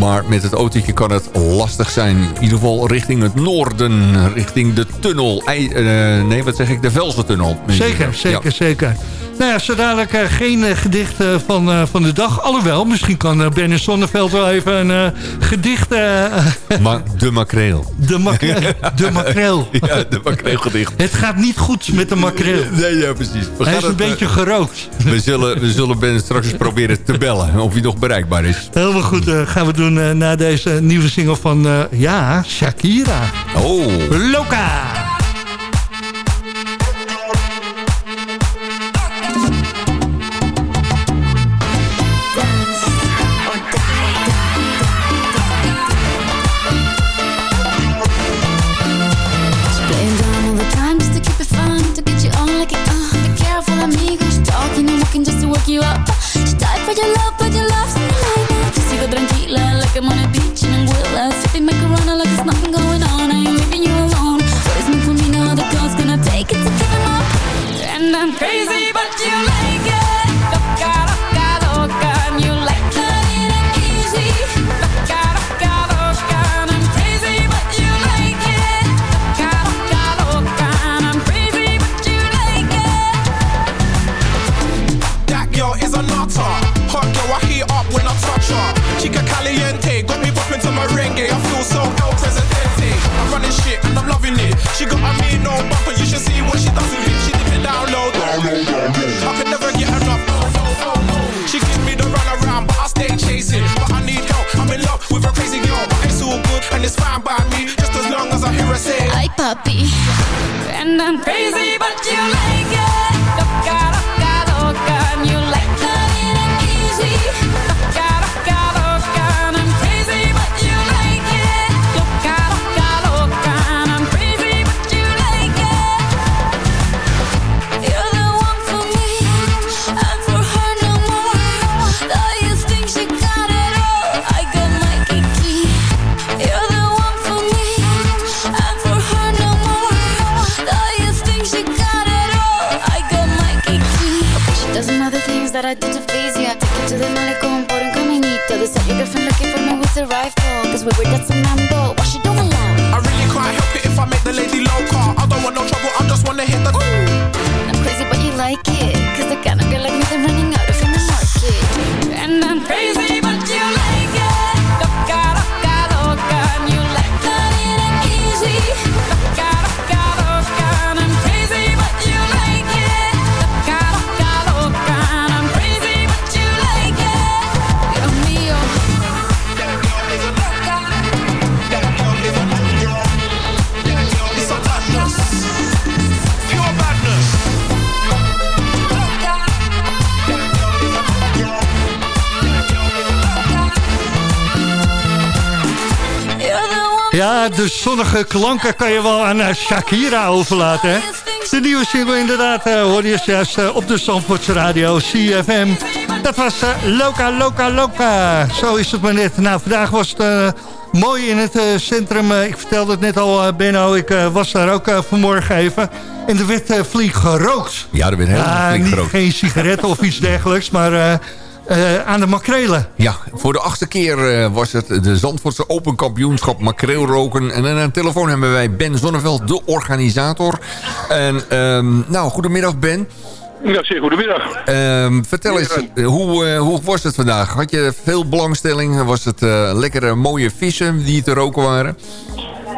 Maar met het autootje kan het lastig zijn. In ieder geval richting het noorden. Richting de tunnel. Eh, nee, wat zeg ik? De Velsertunnel. Zeker, zeker, Ja. zeker. Nou ja, zo dadelijk eh, geen eh, gedicht eh, van, van de dag. Alhoewel, misschien kan uh, Sonneveld wel even een gedicht... [LAUGHS] Ma de makreel. de, makreel, de makreel. [LAUGHS] Ja, de makreelgedicht. Het gaat niet goed met de makreel. Nee, ja, precies. We, Hij is een het, beetje gerookt. we, zullen, we zullen Ben straks eens proberen te bellen. Of hij nog bereikbaar is. Helemaal goed, gaan we doen na deze nieuwe single van, ja, Shakira. Oh. Loka! Ja, de zonnige klanken kan je wel aan eh, Shakira overlaten, hè? De nieuwe single inderdaad, uh, hoorde je juist eh, op de Zandvoortse radio, CFM. Dat was eh, Loca, Loca, Loca. Zo is het maar net. Nou, vandaag was het eh, mooi in het eh, centrum. Eh, ik vertelde het net al, eh, Benno, ik eh, was daar ook eh, vanmorgen even. En er werd eh, flink gerookt. Ja, er werd helemaal flink niet, gerookt. geen sigaretten of iets dergelijks, maar eh, aan de makrelen. Ja, voor de achtste keer eh, was het de Zandvoortse Open Kampioenschap makreelroken. En aan de telefoon hebben wij Ben Zonneveld, de organisator. En ehm, nou, goedemiddag Ben. Ja, zeer goedemiddag. Ehm, vertel eens, eh, hoe, hoe was het vandaag? Had je veel belangstelling? Was het eh, lekkere mooie vissen die te roken waren?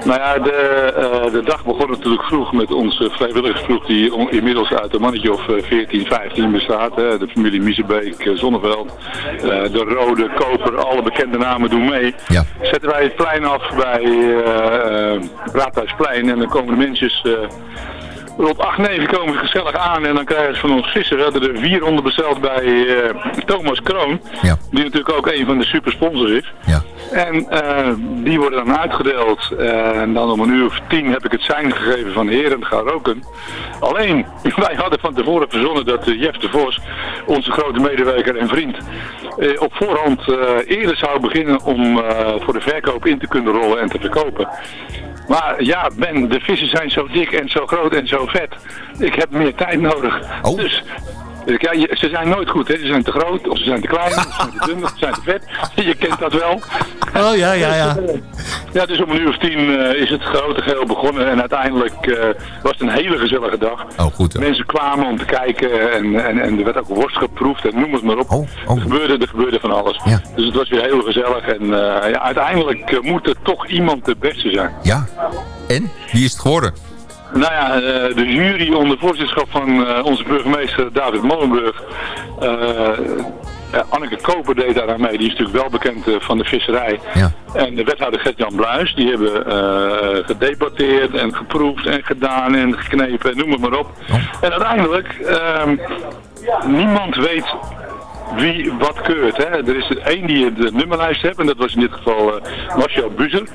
Nou ja, de, eh, de dag begon natuurlijk vroeg met onze vrijwilligersgroep die inmiddels uit een mannetje of eh, 14, 15 bestaat. Hè. De familie Miezebeek, eh, Zonneveld, eh, de Rode, Koper, alle bekende namen doen mee. Ja. Zetten wij het plein af bij eh, eh, Raadhuisplein en dan komen de mensen... Rond 8, 9 komen ze gezellig aan en dan krijgen ze van ons vissen. We hadden er 400 besteld bij eh, Thomas Kroon. Ja. Die natuurlijk ook een van de supersponsors is. Ja. En eh, die worden dan uitgedeeld. Eh, en dan om een uur of tien heb ik het zijn gegeven van heren, ga roken. Alleen, [LAUGHS] wij hadden van tevoren verzonnen dat Jeff de Vos, onze grote medewerker en vriend, op voorhand eerder zou beginnen om voor de verkoop in te kunnen rollen en te verkopen. Maar ja, Ben, de vissen zijn zo dik en zo groot en zo vet. Ik heb meer tijd nodig. Dus Dus ja, je- ze zijn nooit goed, hè. Ze zijn te groot, of ze zijn te klein, of ze zijn te dun, of ze zijn te vet. [LAUGHS] Je kent dat wel. Oh ja, ja, ja. Ja, dus om een uur of tien eh, is het grote geheel begonnen. En uiteindelijk eh, was het een hele gezellige dag. Oh, goed. Mensen kwamen om te kijken en, en, en er werd ook worst geproefd en noem het maar op. Er, gebeurde, er gebeurde van alles. Dus het was weer heel gezellig. En eh, ja, uiteindelijk moet er toch iemand de beste zijn. Ja. En? Wie is het geworden? Nou ja, eh, de jury onder voorzitterschap van eh, onze burgemeester David Molenburg. eh, Anneke Koper deed daar aan mee. Die is natuurlijk wel bekend van de visserij. En de wethouder Gert-Jan Bluis. Die hebben eh, gedebatteerd en geproefd en gedaan en geknepen en noem het maar op. En uiteindelijk, ehm, niemand weet wie wat keurt. Hè. Er is er één die de nummerlijst heeft, en dat was in dit geval eh Marcel Buzer.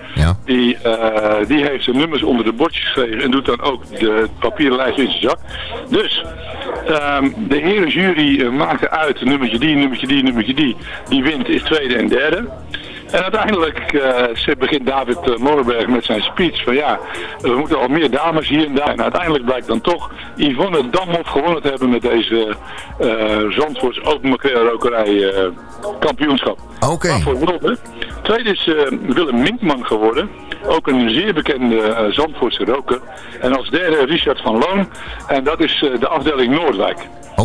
Die, eh, die heeft zijn nummers onder de bordjes geschreven en doet dan ook de papieren lijst in zijn zak. Dus ehm, de heren jury eh, maakte uit, nummertje die, nummertje die, nummertje die. Die wint is tweede en derde. En uiteindelijk eh, begint David uh, Molenberg met zijn speech van ja, we moeten al meer dames hier en daar. En uiteindelijk blijkt dan toch Yvonne Damhoff gewonnen te hebben met deze uh, Zandvoorts Open Rokerij eh, kampioenschap. Oké. Tweede is Willem Minkman geworden. Ook een zeer bekende Zandvoortse roker. En als derde Richard van Loon. En dat is de afdeling Noordwijk.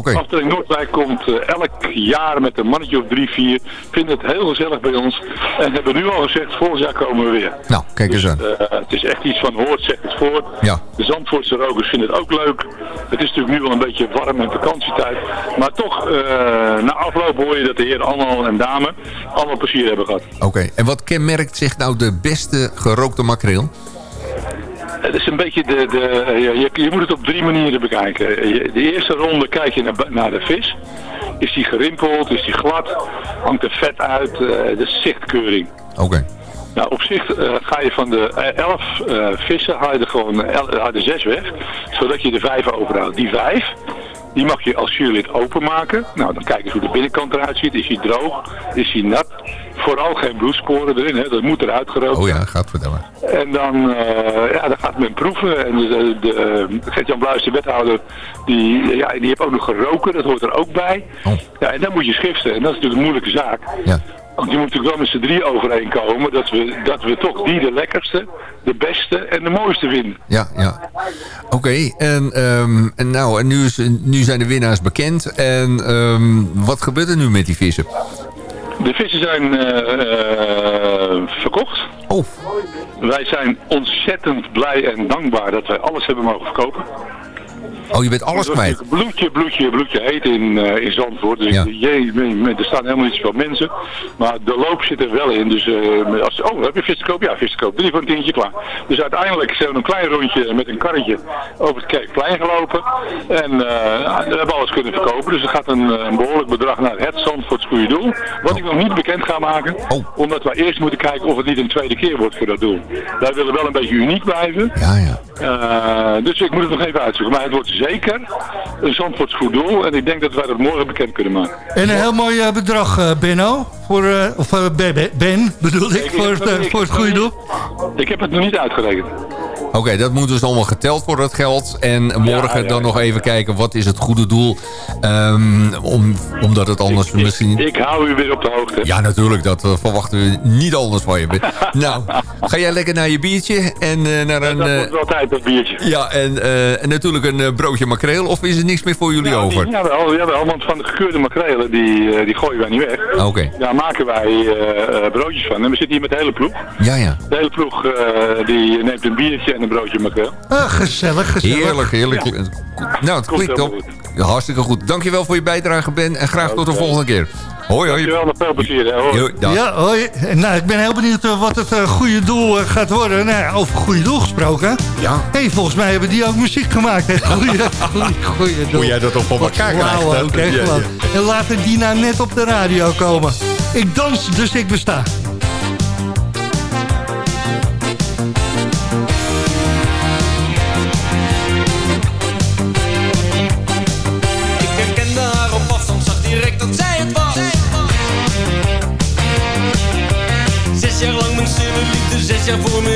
De afdeling Noordwijk komt eh, elk jaar met een mannetje of drie, vier. Vinden het heel gezellig bij ons. En hebben nu al gezegd, volgend jaar komen we weer. Nou, kijk eens aan. Eh, het is echt iets van hoort, zegt het voor. Ja. De Zandvoortse rokers vinden het ook leuk. Het is natuurlijk nu wel een beetje warm en vakantietijd. Maar toch, eh, na afloop hoor je dat de heren allemaal en dame allemaal plezier hebben gehad. Oké, en wat kenmerkt zich nou de beste gerookte makreel? Het is een beetje de, de eh, je, je moet het op drie manieren bekijken. Je- De eerste ronde kijk je naar, naar de vis. Is die gerimpeld, is die glad, hangt er vet uit, eh, de zichtkeuring. Oké. Nou, op zich eh, ga je van de eh, elf eh, vissen, haal je er gewoon eh, el- haal je er zes weg, zodat je de vijf overhoudt. Die vijf, die mag je als jurylid openmaken. Nou, dan kijk eens hoe de binnenkant eruit ziet. Is hij droog? Is hij nat? Vooral geen bloedsporen erin, hè? dat moet eruit gerookt Oh ja, gaat vertellen. en dan, eh, ja, dan gaat men proeven. En de, de, eh, Gert-Jan Bluis, de wethouder, die, ja, die heeft ook nog geroken. Dat hoort er ook bij. Ja, en dan moet je schiften. En dat is natuurlijk een moeilijke zaak. Ja. Je moet natuurlijk wel met z'n drie overeenkomen dat we, dat we toch die de lekkerste, de beste en de mooiste vinden. Ja, ja. Oké, en, ehm, en, nou, en nu, is, nu zijn de winnaars bekend. En ehm, wat gebeurt er nu met die vissen? De vissen zijn eh, eh, verkocht. Oh. Wij zijn ontzettend blij en dankbaar dat wij alles hebben mogen verkopen. Oh, je bent alles kwijt. Bloedje, bloedje, bloedje heet in, eh, in Zandvoort. Dus ik- jee, er staan helemaal niet zoveel mensen. Maar de loop zit er wel in. Dus eh, als, oh, heb je vis te koop? Ja, vis te koop. Drie voor een tientje klaar. Dus uiteindelijk zijn we een klein rondje met een karretje over het Kerkplein gelopen. En eh, ja, we hebben alles kunnen verkopen. Dus er gaat een, eh, een behoorlijk bedrag naar het Zandvoorts goede doel. Wat ik nog niet bekend ga maken. Omdat wij eerst moeten kijken of het niet een tweede keer wordt voor dat doel. Wij willen wel een beetje uniek blijven. Ja, ja. Dus ik moet het nog even uitzoeken. Maar het wordt zeker een Zandvoorts goed doel. En ik denk dat wij dat morgen bekend kunnen maken. En een heel mooi eh, bedrag, eh, Benno. Voor, eh, of Ben, bedoel ik, voor het, voor het goede doel. Ik heb het nog niet uitgerekend. Oké, dat moet dus allemaal geteld worden, dat geld. En morgen Ja, ja, dan nog even kijken, wat is het goede doel? Ehm, om, omdat het anders misschien... Ik hou u weer op de hoogte. Ja, natuurlijk, dat verwachten we niet anders van je. [LAUGHS] nou, ga jij lekker naar je biertje en eh, naar een... Dat wordt wel tijd, dat biertje. ja, en, eh, en natuurlijk een eh, broodje makreel. Of is er niks meer voor jullie Nou, over? Die, jawel, jawel, want van de gekeurde makrelen, die, eh, die gooien wij niet weg. Oké. Daar maken wij eh, eh, broodjes van. En we zitten hier met de hele ploeg. Ja, ja. De hele ploeg eh, die neemt een biertje en een broodje makreel. Ah, gezellig, gezellig. Heerlijk, heerlijk. Ja. Nou, het Komt klinkt helemaal op. Ja, hartstikke goed. Dankjewel voor je bijdrage, Ben. En graag tot de volgende keer. Hoi, hoi. Dankjewel, nog veel plezier. Dag. Ja, hoi. Nou, ik ben heel benieuwd eh, wat het eh, goede doel eh, gaat worden. Nou over goede doel gesproken. Ja. hey, volgens mij hebben die ook muziek gemaakt. [LAUGHS] Goede, goede, goede doel. Hoe jij dat Wat elkaar krijgt, Ja, ja. En laten die nou net op de radio komen. Ik dans, dus ik besta. Voor me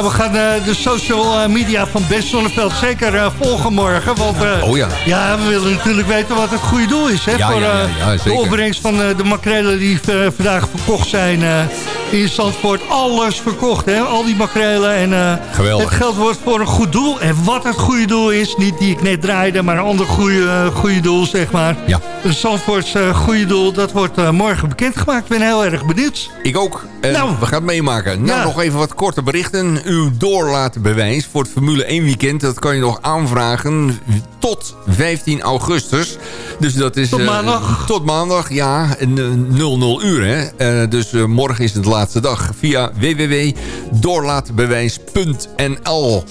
Nou, we gaan eh, de social eh, media van Ben Zonneveld zeker eh, volgen morgen. Want Oh ja. ja, we willen natuurlijk weten wat het goede doel is. Hè, Ja, voor ja, de opbrengst van de makrelen die vandaag verkocht zijn in Zandvoort. Alles verkocht, hè? al die makrelen. En Geweldig. het geld wordt voor een goed doel. En wat het goede doel is, niet die ik net draaide... maar een ander goede, goede doel, zeg maar. Ja. Zandvoorts eh, goede doel, dat wordt eh, morgen bekendgemaakt. Ik ben heel erg benieuwd. Ik ook. Nou. we gaan het meemaken. Nou, Ja. nog even wat korte berichten. Uw doorlaatbewijs voor het Formule 1 weekend... dat kan je nog aanvragen tot 15 augustus. Dus dat is... Tot eh, maandag. tot maandag, ja. En, eh, 00 uur, hè. Dus morgen is het de laatste dag. Via www.doorlaatbewijs.nl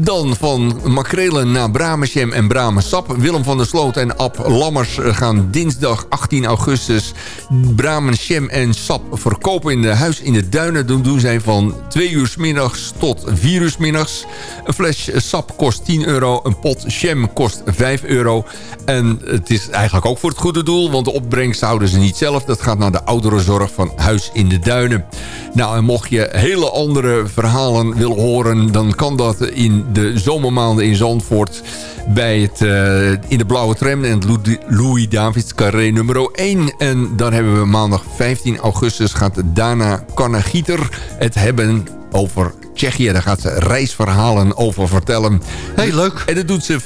dan van makrelen naar Bramesjem en Bramensap. Willem van der Sloot en Ab Lammers eh, gaan dinsdag 18 augustus... Bramensjem en Sap verkopen in de huis in de Duinen. Dat doen zij van 2 uur 's middags tot 4 uur 's middags. Een fles sap kost 10 euro. Een pot jam kost 5 euro. En het is eigenlijk ook voor het goede doel... want de opbrengst houden ze niet zelf. Dat gaat naar de ouderenzorg van Huis in de Duinen. Nou, en mocht je hele andere verhalen willen horen... dan kan dat in de zomermaanden in Zandvoort... bij het, eh, in de blauwe tram en het Lou- Louis Davids Carré nummer 1. En dan hebben we maandag 15 augustus... gaat Dana Kannegieter het hebben over Tsjechië. Daar gaat ze reisverhalen over vertellen. Heel leuk. En dat doet ze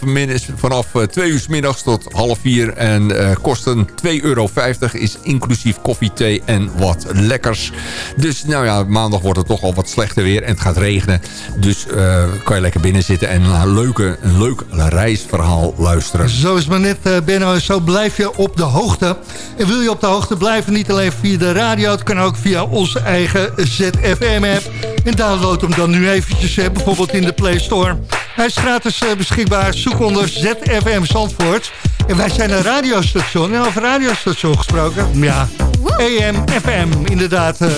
vanaf 2 uur 's middags tot half 4. En eh, kosten 2,50 euro. Is inclusief koffie, thee en wat lekkers. Dus nou ja, maandag wordt het toch al wat slechter weer. En het gaat regenen. Dus eh, kan je lekker binnen zitten en een, leuke, een leuk reisverhaal luisteren. Zo is maar net, eh, Benno. Zo blijf je op de hoogte. En wil je op de hoogte blijven, niet alleen via de radio... het kan ook via onze eigen ZFM-app. En download hem dan nu eventjes, hè, bijvoorbeeld in de Play Store. Hij is gratis eh, beschikbaar. Zoek onder ZFM Zandvoort. En wij zijn een radiostation. En over radiostation gesproken, ja, AM, FM. Inderdaad, eh,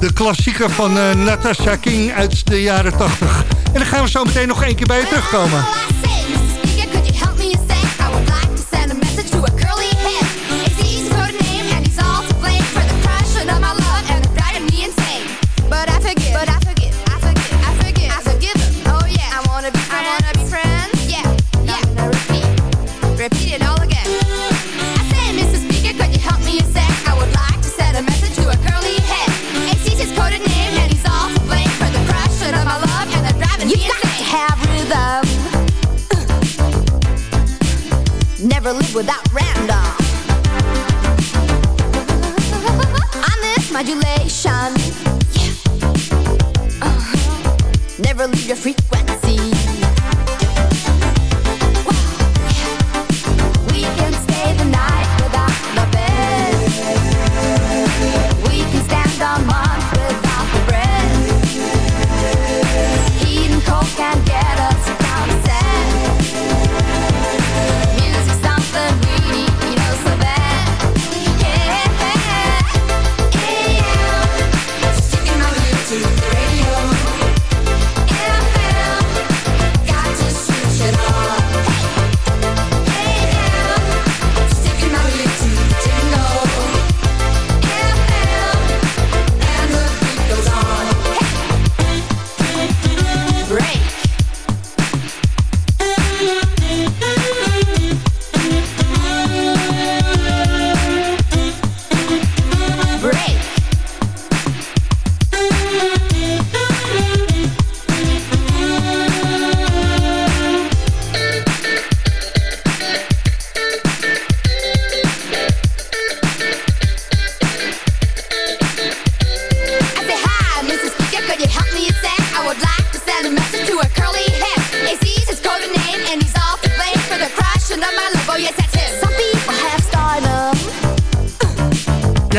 de klassieker van eh, Natasha King uit de jaren 80. En dan gaan we zo meteen nog één keer bij je terugkomen.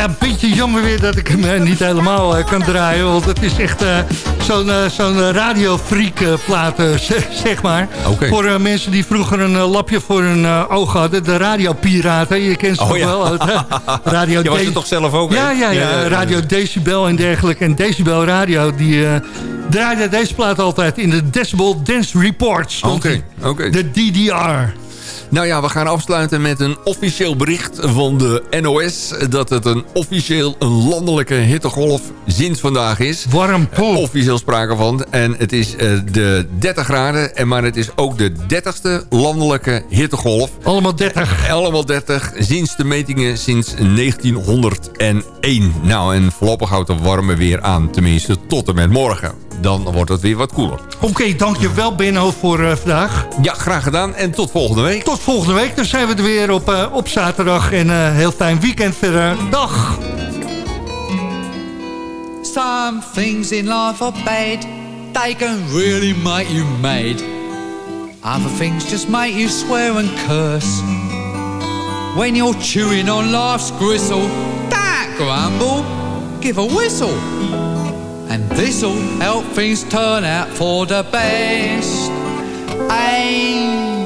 Een beetje jammer weer dat ik hem eh, niet helemaal eh, kan draaien. Want het is echt eh, zo'n zo'n radiofreak plaat, [LAUGHS] zeg, maar. Voor mensen die vroeger een lapje voor hun oog hadden. De radiopiraten, je kent ze Oh, toch ja. wel. uit, [LAUGHS] radio Je was er toch zelf ook? Ja, ja, ja, Ja. Radio Decibel en dergelijke. En Decibel Radio, die draaide deze plaat altijd in de Decibel Dance Report. stond Oké, oké. De DDR. Nou ja, we gaan afsluiten met een officieel bericht van de NOS... dat het een officieel een landelijke hittegolf sinds vandaag is. Warm poel. Officieel sprake van. En het is eh, de 30 graden, en maar het is ook de 30ste landelijke hittegolf. Allemaal 30. Allemaal 30, sinds de metingen sinds 1901. Nou, en voorlopig houdt het warme weer aan, tenminste tot en met morgen. Dan wordt het weer wat koeler. Oké, dankjewel Benno voor eh, vandaag. Ja, graag gedaan en tot volgende week. Tot volgende week, dan zijn we er weer op, eh, op zaterdag. En eh, heel fijn weekend verder. Dag! Some things in life are bad. They can really make you mad. Other things just make you swear and curse. When you're chewing on life's gristle, don't grumble, give a whistle. And this'll help things turn out for the best. And